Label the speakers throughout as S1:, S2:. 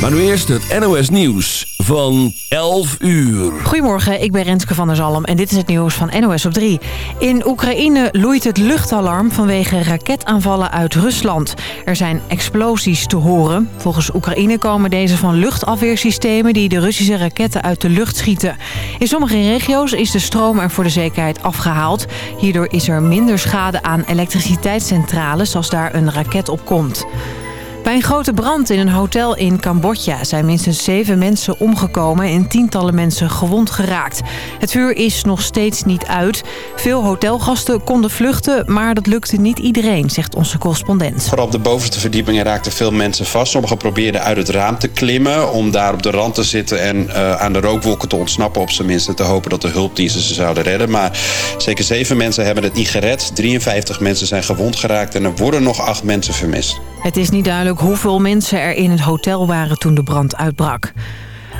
S1: Maar nu eerst het NOS Nieuws van 11 uur.
S2: Goedemorgen, ik ben Renske van der Zalm en dit is het nieuws van NOS op 3. In Oekraïne loeit het luchtalarm vanwege raketaanvallen uit Rusland. Er zijn explosies te horen. Volgens Oekraïne komen deze van luchtafweersystemen... die de Russische raketten uit de lucht schieten. In sommige regio's is de stroom er voor de zekerheid afgehaald. Hierdoor is er minder schade aan elektriciteitscentrales als daar een raket op komt. Bij een grote brand in een hotel in Cambodja zijn minstens zeven mensen omgekomen en tientallen mensen gewond geraakt. Het vuur is nog steeds niet uit. Veel hotelgasten konden vluchten, maar dat lukte niet iedereen, zegt onze correspondent.
S3: Vooral op de bovenste verdiepingen raakten veel mensen vast. Sommigen probeerden uit het raam te klimmen om daar op de rand te zitten en uh, aan de rookwolken te ontsnappen. Op zijn minste te hopen dat de hulpdiensten ze zouden redden. Maar zeker zeven mensen hebben het niet gered. 53 mensen zijn gewond geraakt en er worden nog acht mensen vermist.
S2: Het is niet duidelijk hoeveel mensen er in het hotel waren toen de brand uitbrak.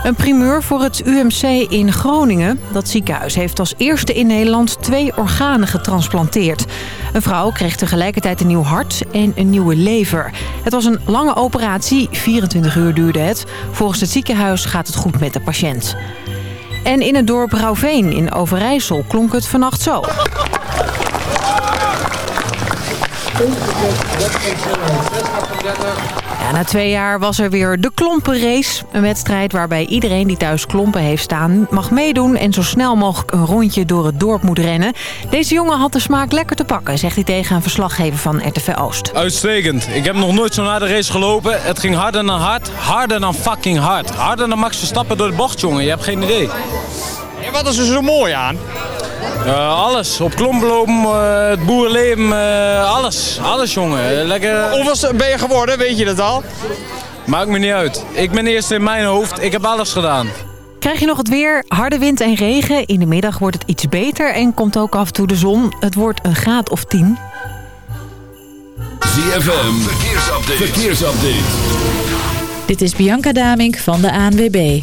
S2: Een primeur voor het UMC in Groningen. Dat ziekenhuis heeft als eerste in Nederland twee organen getransplanteerd. Een vrouw kreeg tegelijkertijd een nieuw hart en een nieuwe lever. Het was een lange operatie, 24 uur duurde het. Volgens het ziekenhuis gaat het goed met de patiënt. En in het dorp Rauwveen in Overijssel klonk het vannacht zo. Ja, na twee jaar was er weer de klompenrace. Een wedstrijd waarbij iedereen die thuis klompen heeft staan... mag meedoen en zo snel mogelijk een rondje door het dorp moet rennen. Deze jongen had de smaak lekker te pakken... zegt hij tegen een verslaggever van RTV Oost.
S4: Uitstekend. Ik heb nog nooit zo'n harde race gelopen. Het ging harder dan hard. Harder dan fucking hard. Harder dan Max Verstappen door de bocht, jongen. Je hebt geen idee.
S5: En wat is er zo mooi aan?
S4: Uh, alles. Op klomplopen, uh, het boerenleven, uh, alles. Alles, jongen. Lekker...
S5: Hoeveel ben je geworden, weet je dat al?
S4: Maakt me niet uit. Ik ben eerst in mijn hoofd. Ik heb alles gedaan.
S2: Krijg je nog het weer, harde wind en regen. In de middag wordt het iets beter en komt ook af en toe de zon. Het wordt een graad of 10.
S1: ZFM, verkeersupdate. verkeersupdate.
S6: Dit is Bianca Damink van de ANWB.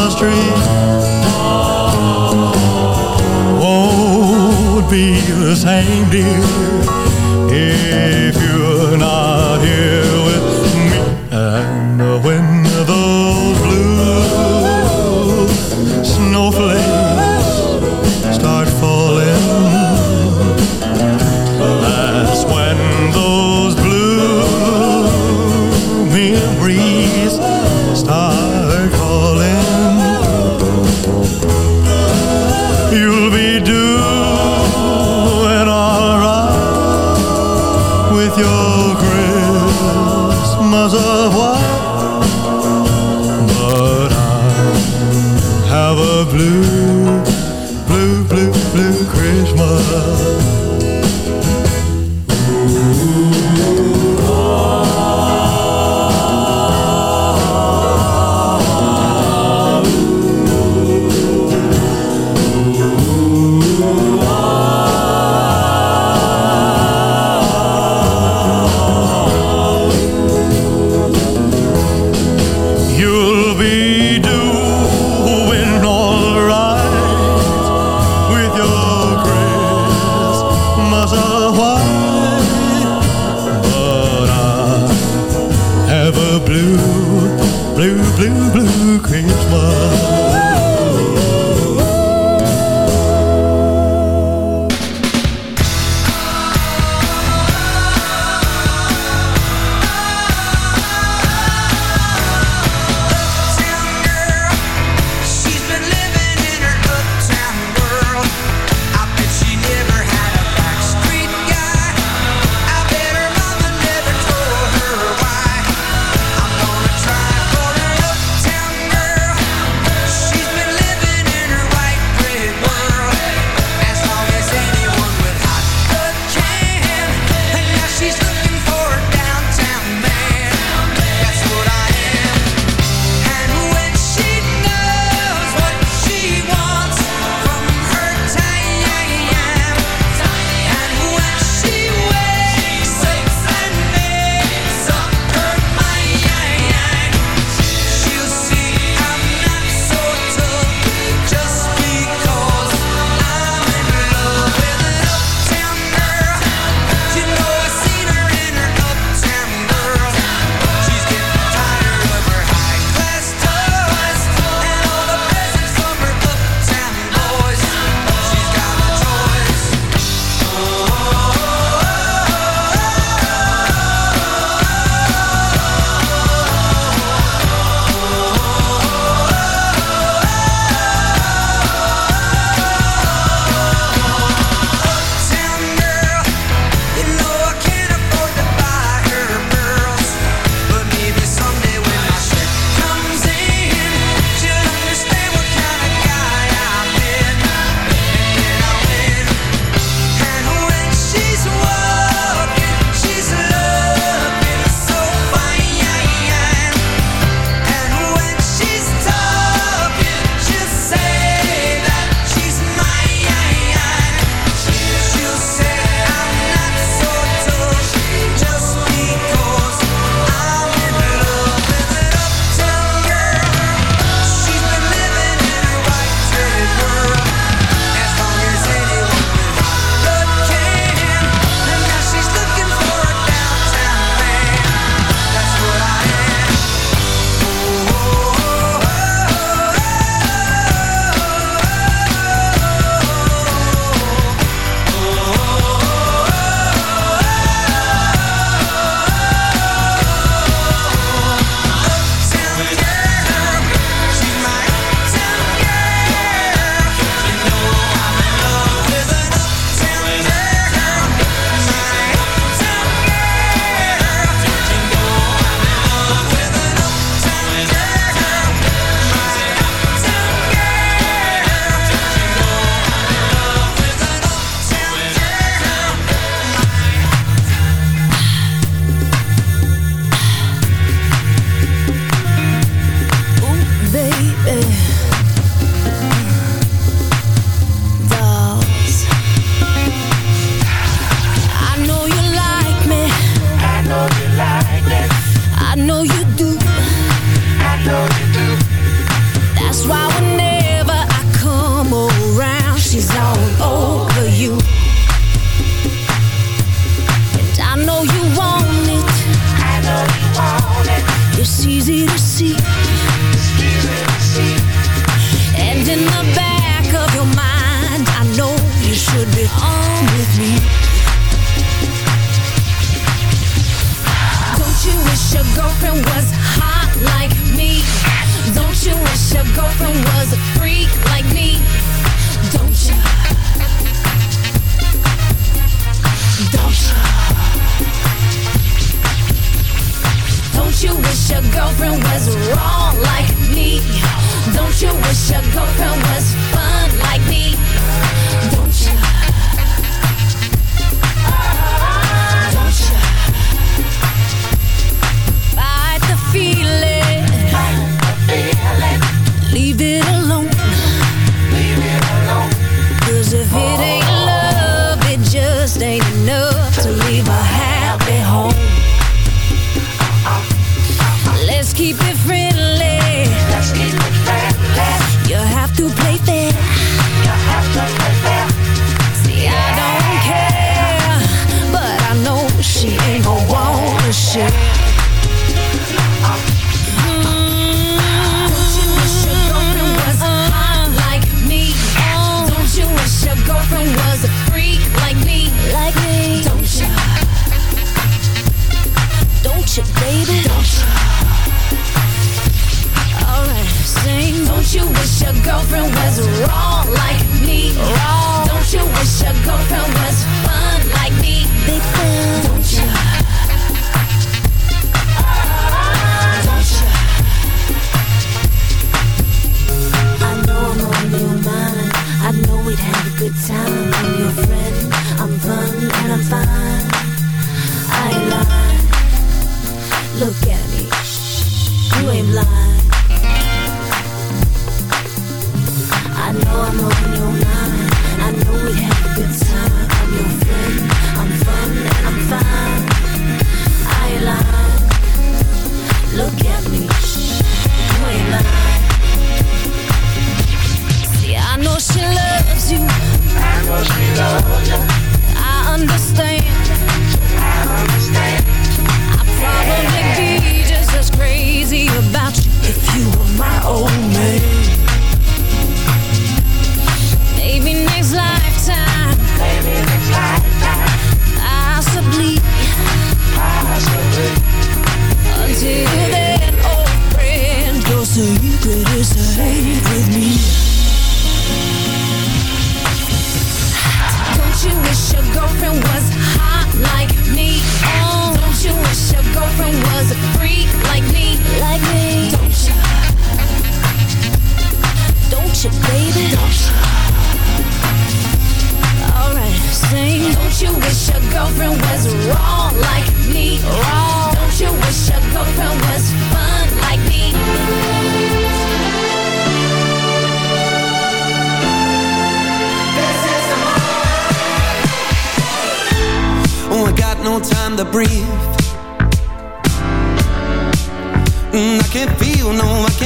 S7: the street. Won't be
S8: the
S9: same, dear, if
S8: you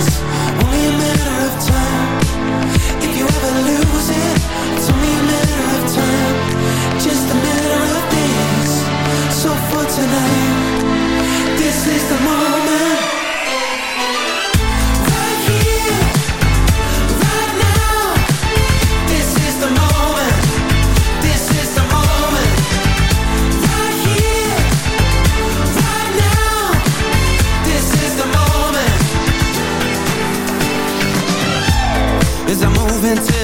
S10: only a matter of time.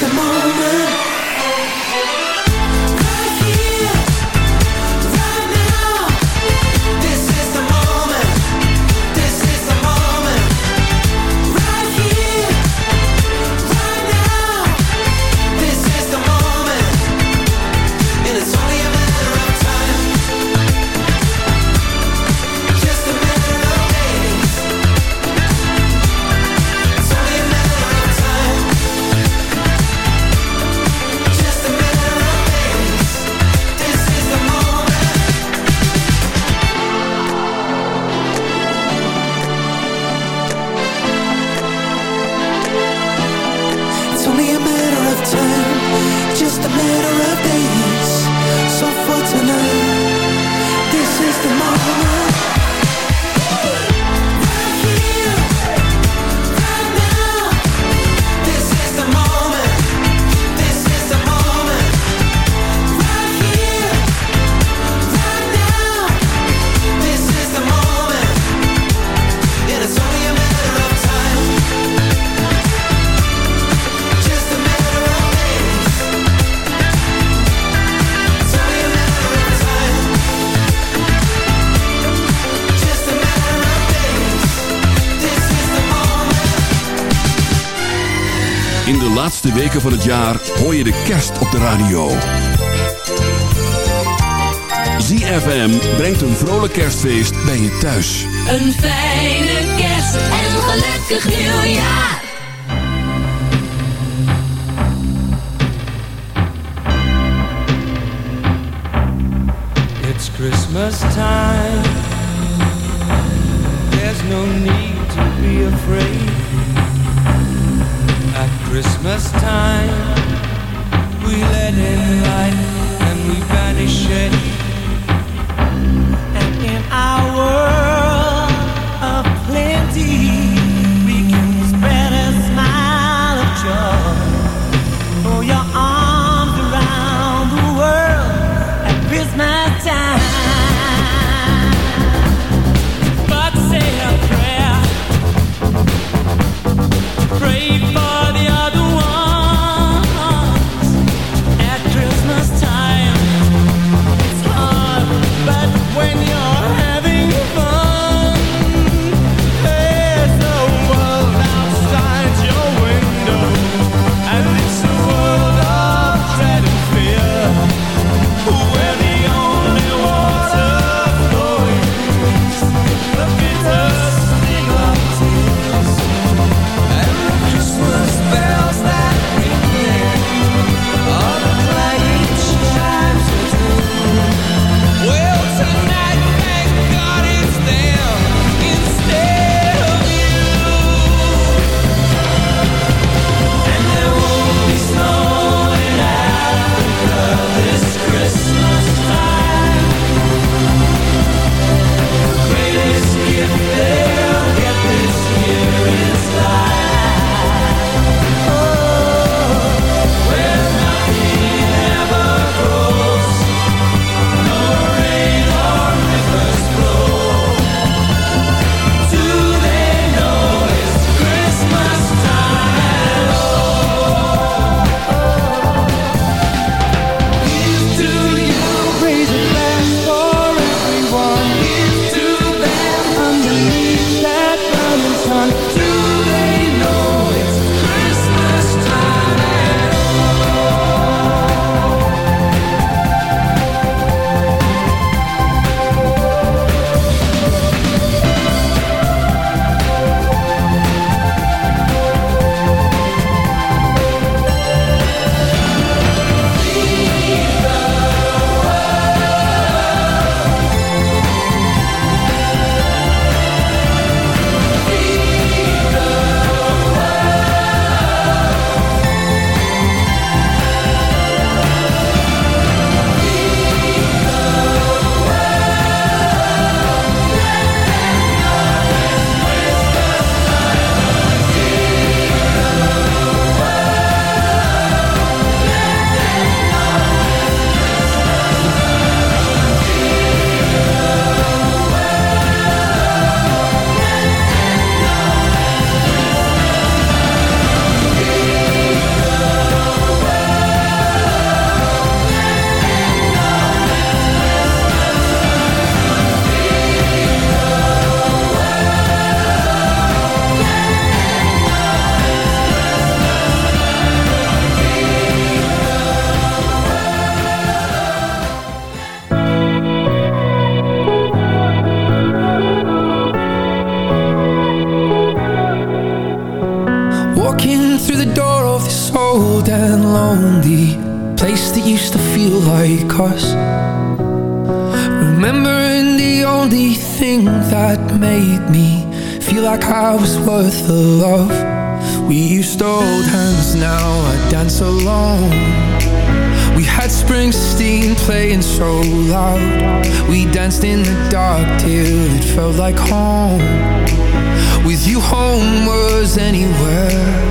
S10: the moment.
S1: weken van het jaar hoor je de kerst op de radio. ZFM brengt een vrolijk kerstfeest bij je thuis.
S11: Een fijne kerst en een gelukkig nieuwjaar.
S12: It's Christmas time. There's no need to be afraid. Christmas time, we let in light and we banish it. And in our world, Yeah.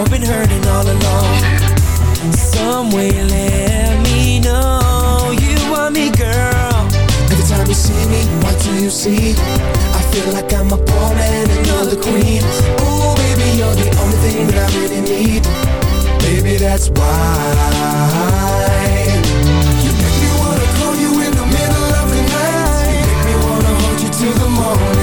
S12: I've been hurting all along. Some way let me know You want me, girl.
S13: Every time you see me, what do you see? I feel like I'm a pawn and you're the queen. Ooh, baby, you're the only thing that I really need. Baby, that's why. You make me wanna call you in the middle of the night. You make me wanna hold you till the morning.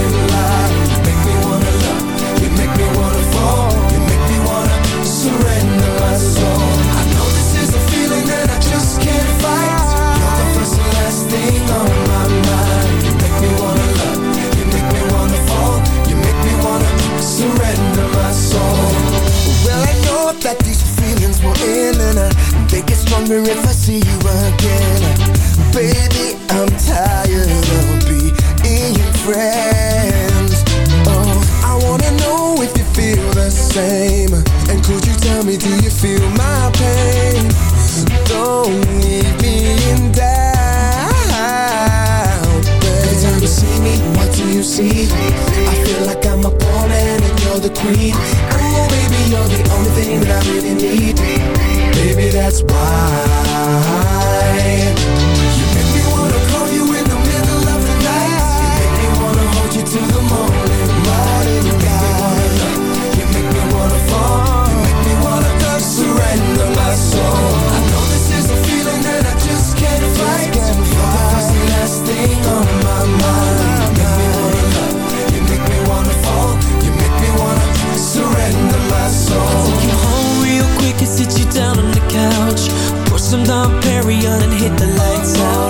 S13: in and I think it's stronger if I see you again. Baby, I'm tired. why. stereo and
S14: hit the
S12: lights out.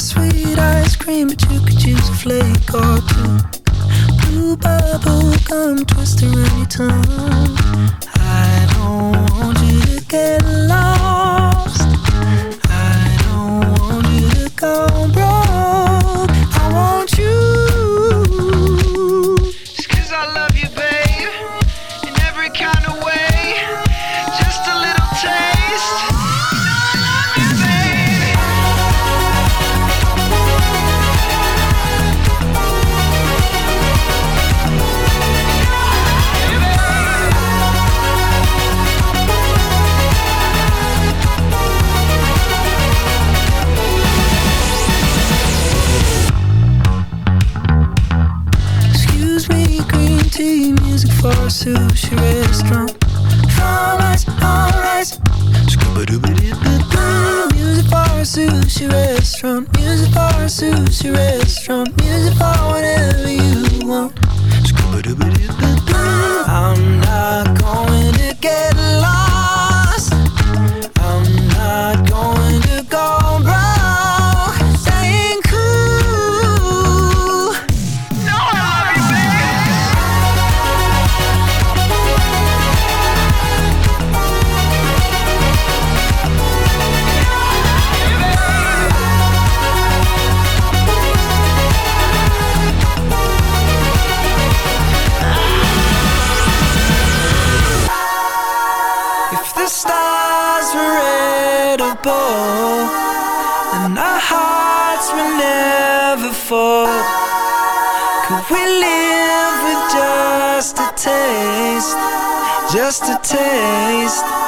S12: sweet ice cream, but you could use a flake or two. Blue bubble gum twister on your tongue.
S15: just a taste.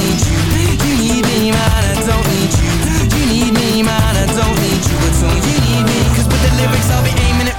S16: You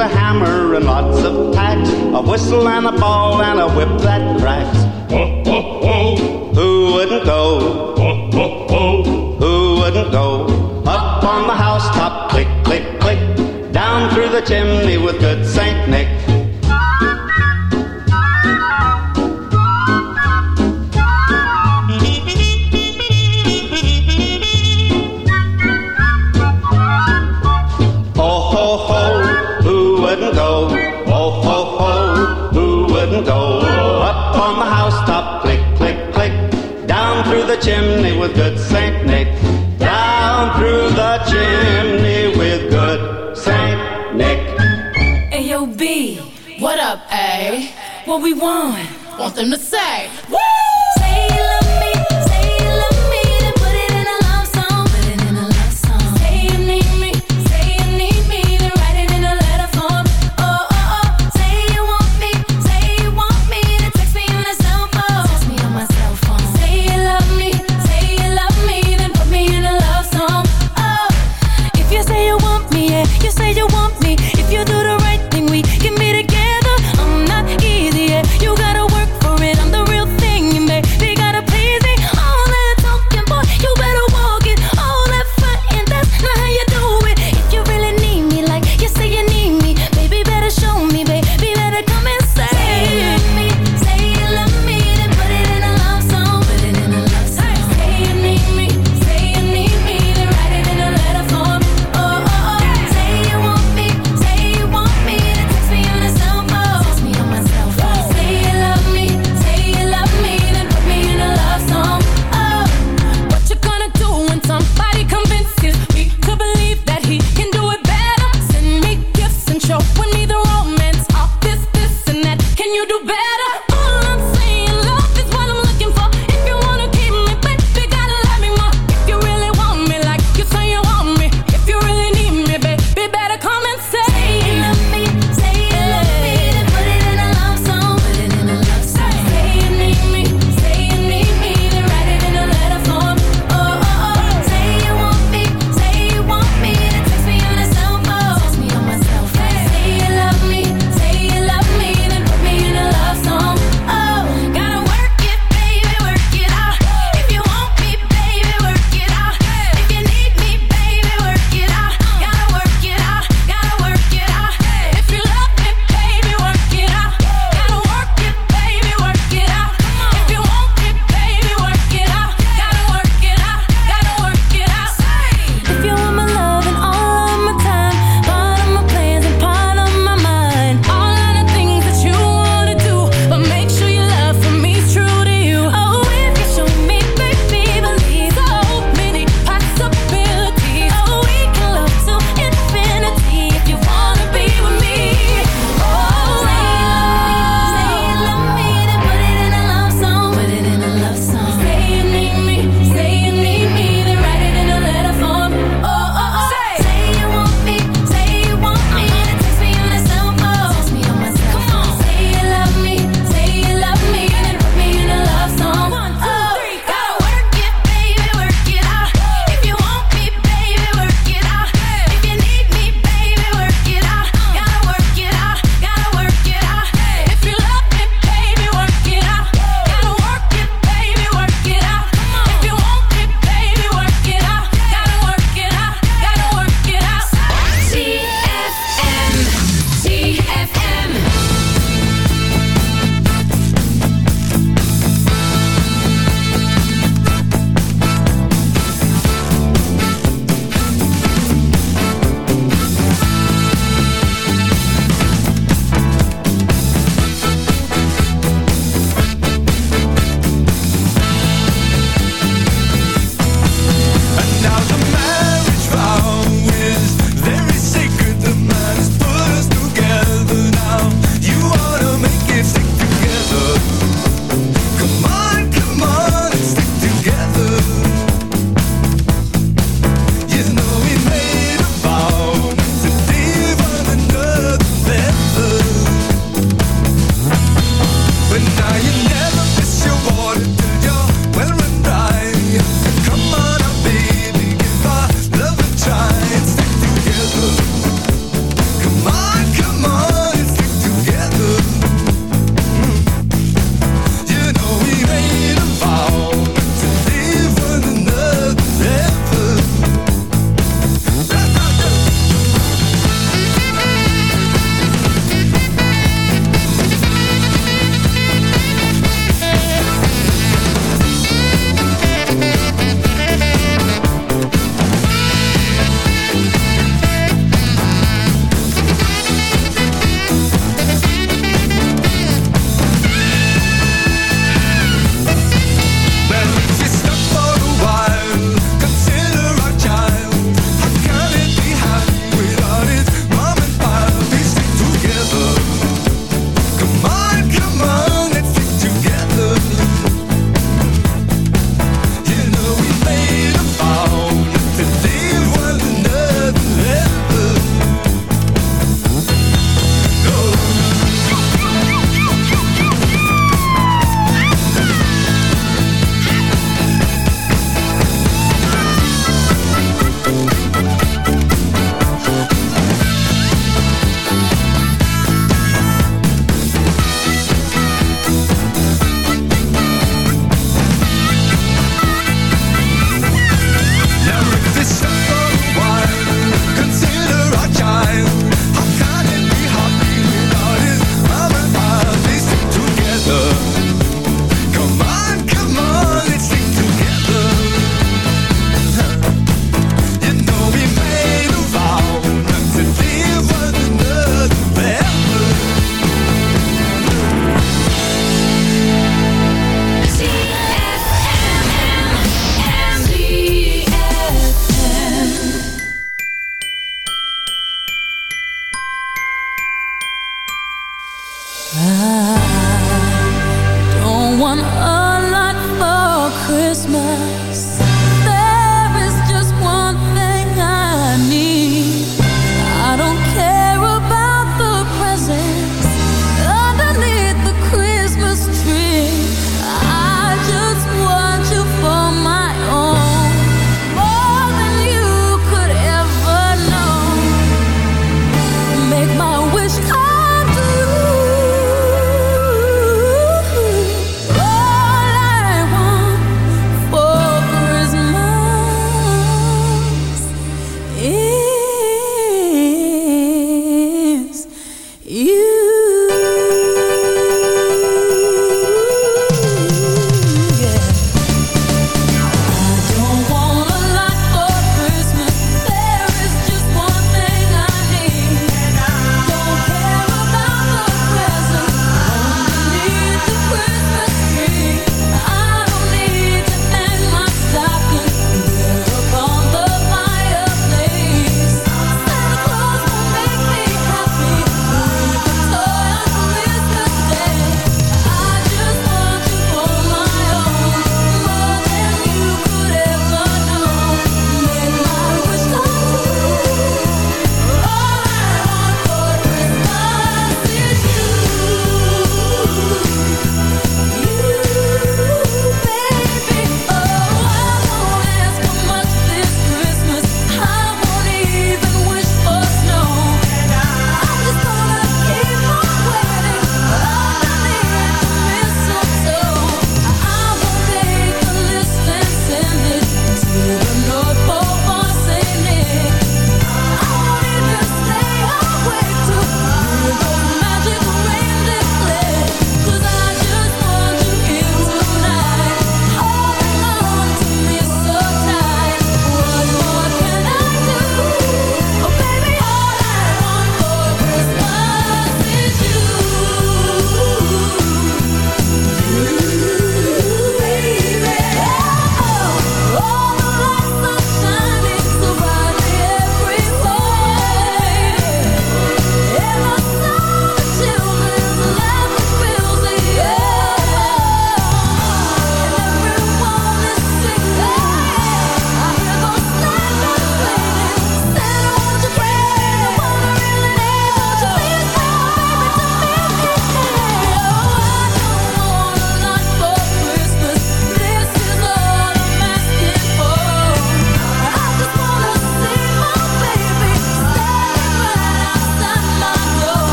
S17: A hammer and lots of tacks, a whistle and a ball and a whip that cracks. Who wouldn't go? Who wouldn't go? Up on the housetop, click, click, click. Down through the chimney with good Saint Nick. Chimney with good Saint Nick. Down through the chimney with good Saint Nick.
S11: Ayo, B, what up, A? What we want? Want them to say, Say